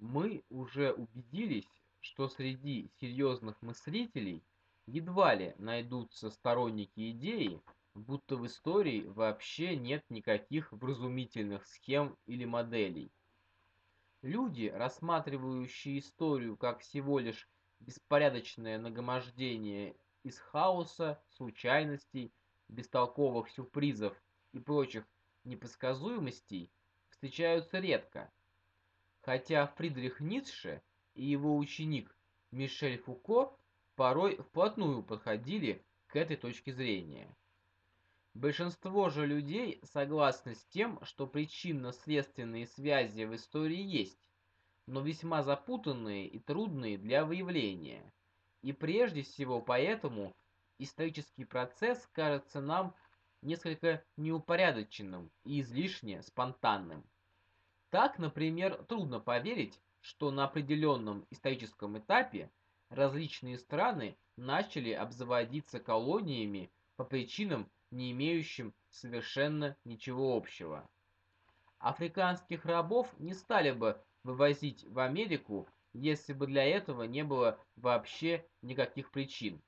Мы уже убедились, что среди серьезных мыслителей едва ли найдутся сторонники идеи, будто в истории вообще нет никаких вразумительных схем или моделей. Люди, рассматривающие историю как всего лишь беспорядочное нагромождение из хаоса, случайностей, бестолковых сюрпризов и прочих непредсказуемостей, встречаются редко. Хотя Фридрих Ницше и его ученик Мишель Фуко порой вплотную подходили к этой точке зрения. Большинство же людей согласны с тем, что причинно-следственные связи в истории есть, но весьма запутанные и трудные для выявления. И прежде всего поэтому исторический процесс кажется нам несколько неупорядоченным и излишне спонтанным. Так, например, трудно поверить, что на определенном историческом этапе различные страны начали обзаводиться колониями по причинам, не имеющим совершенно ничего общего. Африканских рабов не стали бы вывозить в Америку, если бы для этого не было вообще никаких причин.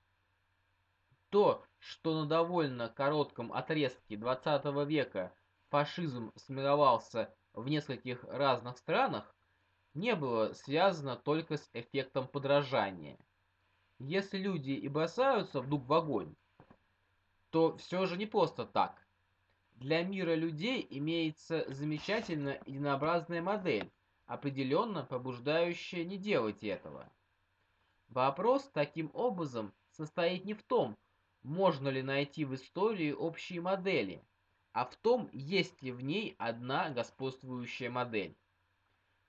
То, что на довольно коротком отрезке 20 века фашизм сформировался в нескольких разных странах, не было связано только с эффектом подражания. Если люди и бросаются вдруг в огонь, то все же не просто так. Для мира людей имеется замечательно единообразная модель, определенно побуждающая не делать этого. Вопрос таким образом состоит не в том, можно ли найти в истории общие модели, а в том, есть ли в ней одна господствующая модель.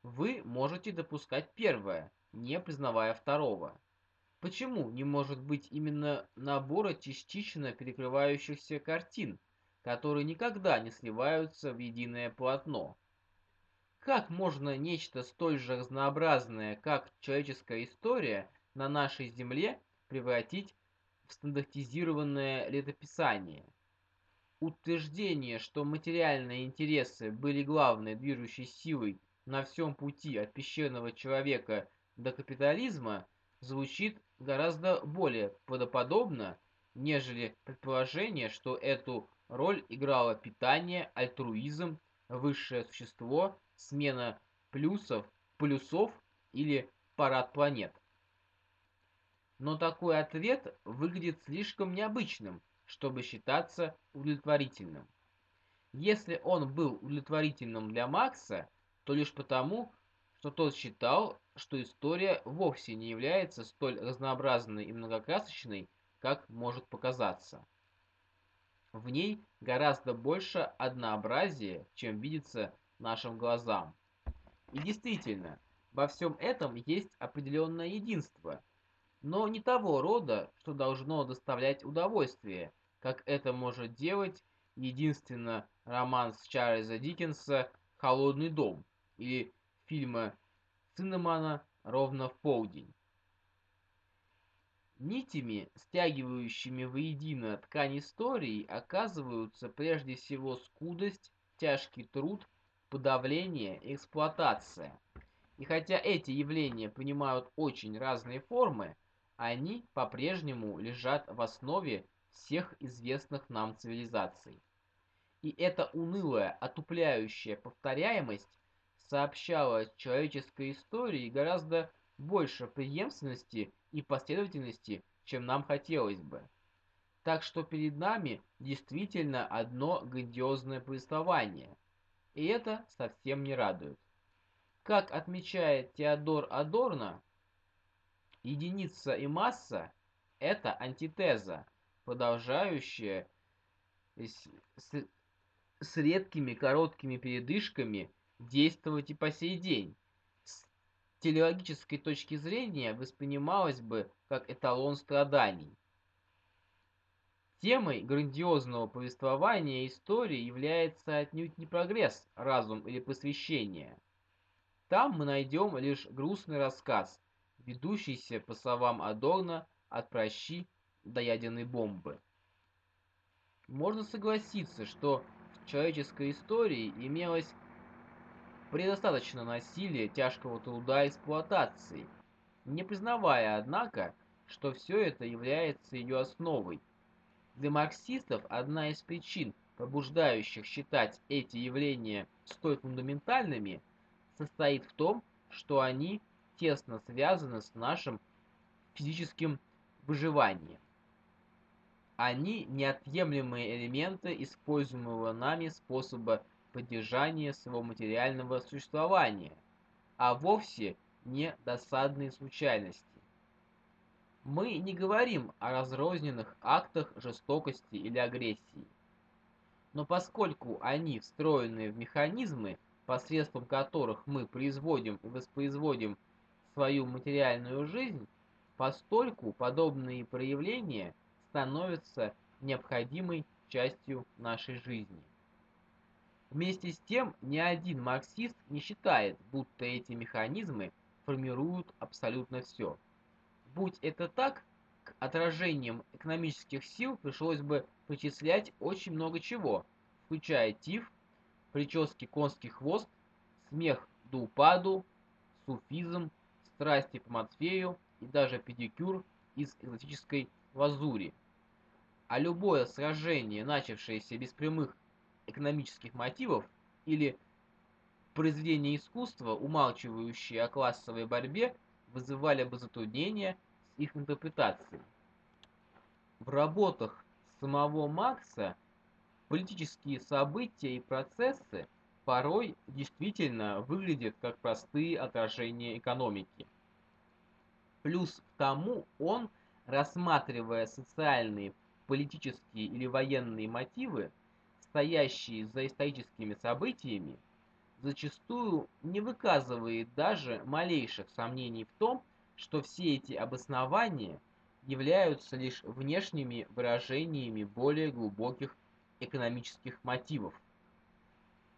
Вы можете допускать первое, не признавая второго. Почему не может быть именно набора частично перекрывающихся картин, которые никогда не сливаются в единое полотно? Как можно нечто столь же разнообразное, как человеческая история, на нашей Земле превратить в стандартизированное летописание? Утверждение, что материальные интересы были главной движущей силой на всем пути от пещерного человека до капитализма, звучит гораздо более правдоподобно, нежели предположение, что эту роль играло питание, альтруизм, высшее существо, смена плюсов, плюсов или парад планет. Но такой ответ выглядит слишком необычным, чтобы считаться удовлетворительным. Если он был удовлетворительным для Макса, то лишь потому, что тот считал, что история вовсе не является столь разнообразной и многокрасочной, как может показаться. В ней гораздо больше однообразия, чем видится нашим глазам. И действительно, во всем этом есть определенное единство, но не того рода, что должно доставлять удовольствие, как это может делать единственно роман с Чарльза Диккенса «Холодный дом» или фильма Циннамана ровно в полдень. Нитями, стягивающими воедино ткань истории, оказываются прежде всего скудость, тяжкий труд, подавление эксплуатация. И хотя эти явления принимают очень разные формы, они по-прежнему лежат в основе всех известных нам цивилизаций. И эта унылая, отупляющая повторяемость сообщала человеческой истории гораздо больше преемственности и последовательности, чем нам хотелось бы. Так что перед нами действительно одно грандиозное повествование, и это совсем не радует. Как отмечает Теодор Адорно, единица и масса – это антитеза, продолжающая с, с, с редкими короткими передышками – действовать и по сей день. С телеологической точки зрения воспринималось бы как эталон страданий. Темой грандиозного повествования истории является отнюдь не прогресс, разум или посвящение. Там мы найдем лишь грустный рассказ, ведущийся по словам Адорна от прощи до ядерной бомбы. Можно согласиться, что в человеческой истории имелось предостаточно насилия, тяжкого труда и эксплуатации, не признавая, однако, что все это является ее основой. Для марксистов одна из причин, побуждающих считать эти явления столь фундаментальными, состоит в том, что они тесно связаны с нашим физическим выживанием. Они неотъемлемые элементы используемого нами способа поддержания своего материального существования, а вовсе не досадные случайности. Мы не говорим о разрозненных актах жестокости или агрессии. Но поскольку они встроены в механизмы, посредством которых мы производим и воспроизводим свою материальную жизнь, постольку подобные проявления становятся необходимой частью нашей жизни. Вместе с тем, ни один марксист не считает, будто эти механизмы формируют абсолютно все. Будь это так, к отражениям экономических сил пришлось бы причислять очень много чего, включая тиф, прически конский хвост, смех до упаду, суфизм, страсти по Матфею и даже педикюр из экзотической лазури. А любое сражение, начавшееся без прямых экономических мотивов или произведения искусства, умалчивающие о классовой борьбе, вызывали бы затруднения с их интерпретацией. В работах самого Маркса политические события и процессы порой действительно выглядят как простые отражения экономики. Плюс к тому он, рассматривая социальные, политические или военные мотивы, стоящие за историческими событиями, зачастую не выказывает даже малейших сомнений в том, что все эти обоснования являются лишь внешними выражениями более глубоких экономических мотивов.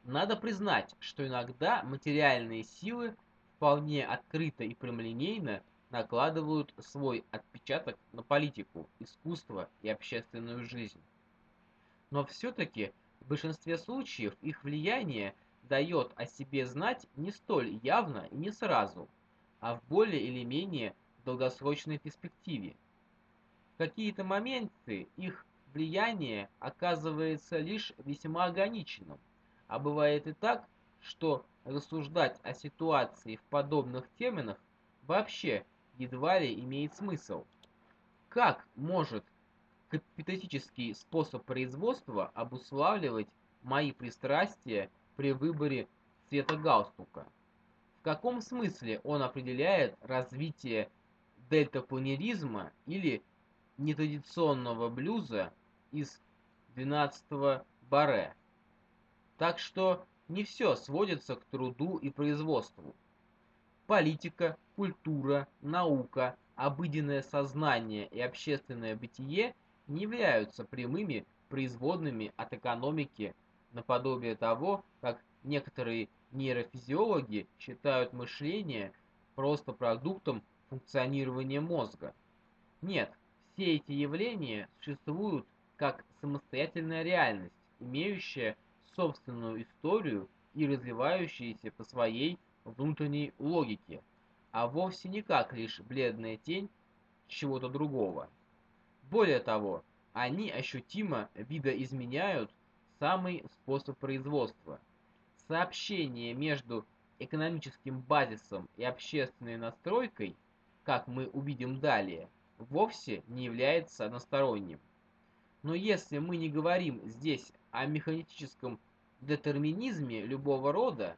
Надо признать, что иногда материальные силы вполне открыто и прямолинейно накладывают свой отпечаток на политику, искусство и общественную жизнь. Но все-таки в большинстве случаев их влияние дает о себе знать не столь явно и не сразу, а в более или менее долгосрочной перспективе. В какие-то моменты их влияние оказывается лишь весьма ограниченным, а бывает и так, что рассуждать о ситуации в подобных терминах вообще едва ли имеет смысл. Как может капиталистический способ производства обуславливать мои пристрастия при выборе цвета галстука? В каком смысле он определяет развитие дельтапланеризма или нетрадиционного блюза из 12 баре? Так что не все сводится к труду и производству. Политика, культура, наука, обыденное сознание и общественное бытие не являются прямыми производными от экономики наподобие того, как некоторые нейрофизиологи считают мышление просто продуктом функционирования мозга. Нет, все эти явления существуют как самостоятельная реальность, имеющая собственную историю и развивающаяся по своей внутренней логике, а вовсе не как лишь бледная тень чего-то другого. Более того, они ощутимо видоизменяют самый способ производства. Сообщение между экономическим базисом и общественной настройкой, как мы увидим далее, вовсе не является односторонним. Но если мы не говорим здесь о механическом детерминизме любого рода,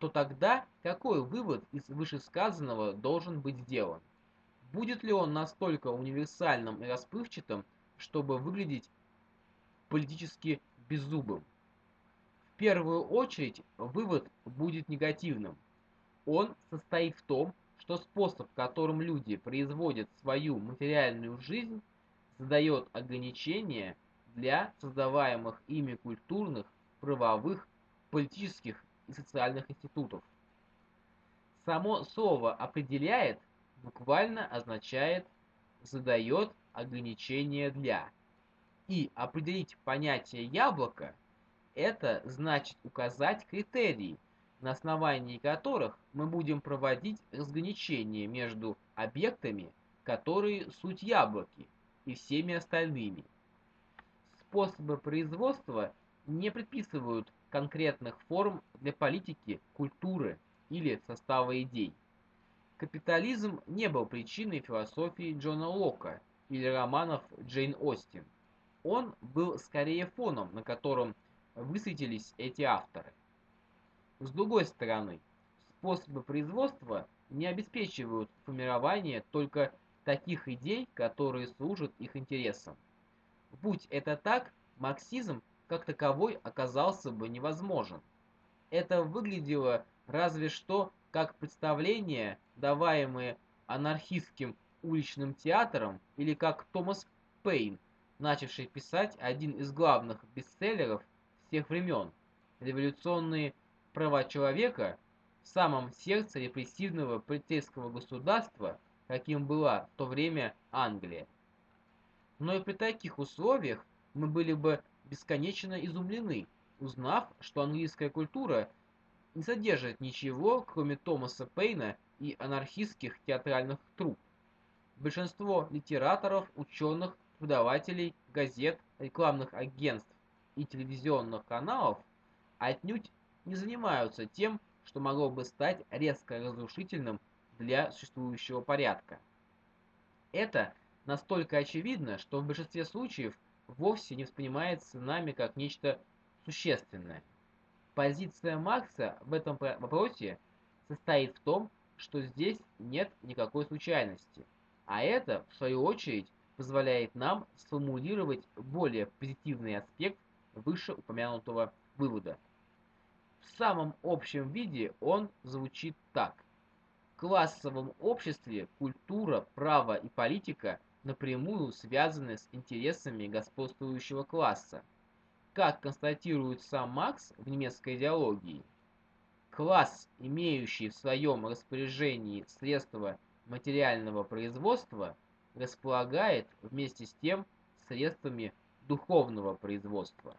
то тогда какой вывод из вышесказанного должен быть сделан? Будет ли он настолько универсальным и расплывчатым, чтобы выглядеть политически беззубым? В первую очередь вывод будет негативным. Он состоит в том, что способ, которым люди производят свою материальную жизнь, задает ограничения для создаваемых ими культурных, правовых, политических социальных институтов. Само слово «определяет» буквально означает «задает ограничения для». И определить понятие яблоко – это значит указать критерии, на основании которых мы будем проводить разграничение между объектами, которые суть яблоки, и всеми остальными. Способы производства не предписывают конкретных форм для политики, культуры или состава идей. Капитализм не был причиной философии Джона Лока или романов Джейн Остин. Он был скорее фоном, на котором высветились эти авторы. С другой стороны, способы производства не обеспечивают формирование только таких идей, которые служат их интересам. Будь это так, марксизм как таковой оказался бы невозможен. Это выглядело разве что как представления, даваемые анархистским уличным театром, или как Томас Пейн, начавший писать один из главных бестселлеров всех времен «Революционные права человека» в самом сердце репрессивного полицейского государства, каким была в то время Англия. Но и при таких условиях мы были бы бесконечно изумлены, узнав, что английская культура не содержит ничего, кроме Томаса Пейна и анархистских театральных труп. Большинство литераторов, ученых, преподавателей, газет, рекламных агентств и телевизионных каналов отнюдь не занимаются тем, что могло бы стать резко разрушительным для существующего порядка. Это настолько очевидно, что в большинстве случаев вовсе не воспринимается нами как нечто существенное. Позиция Маркса в этом вопросе состоит в том, что здесь нет никакой случайности, а это, в свою очередь, позволяет нам сформулировать более позитивный аспект вышеупомянутого вывода. В самом общем виде он звучит так. В классовом обществе культура, право и политика напрямую связаны с интересами господствующего класса – как констатирует сам Макс в немецкой идеологии, класс, имеющий в своем распоряжении средства материального производства, располагает вместе с тем средствами духовного производства.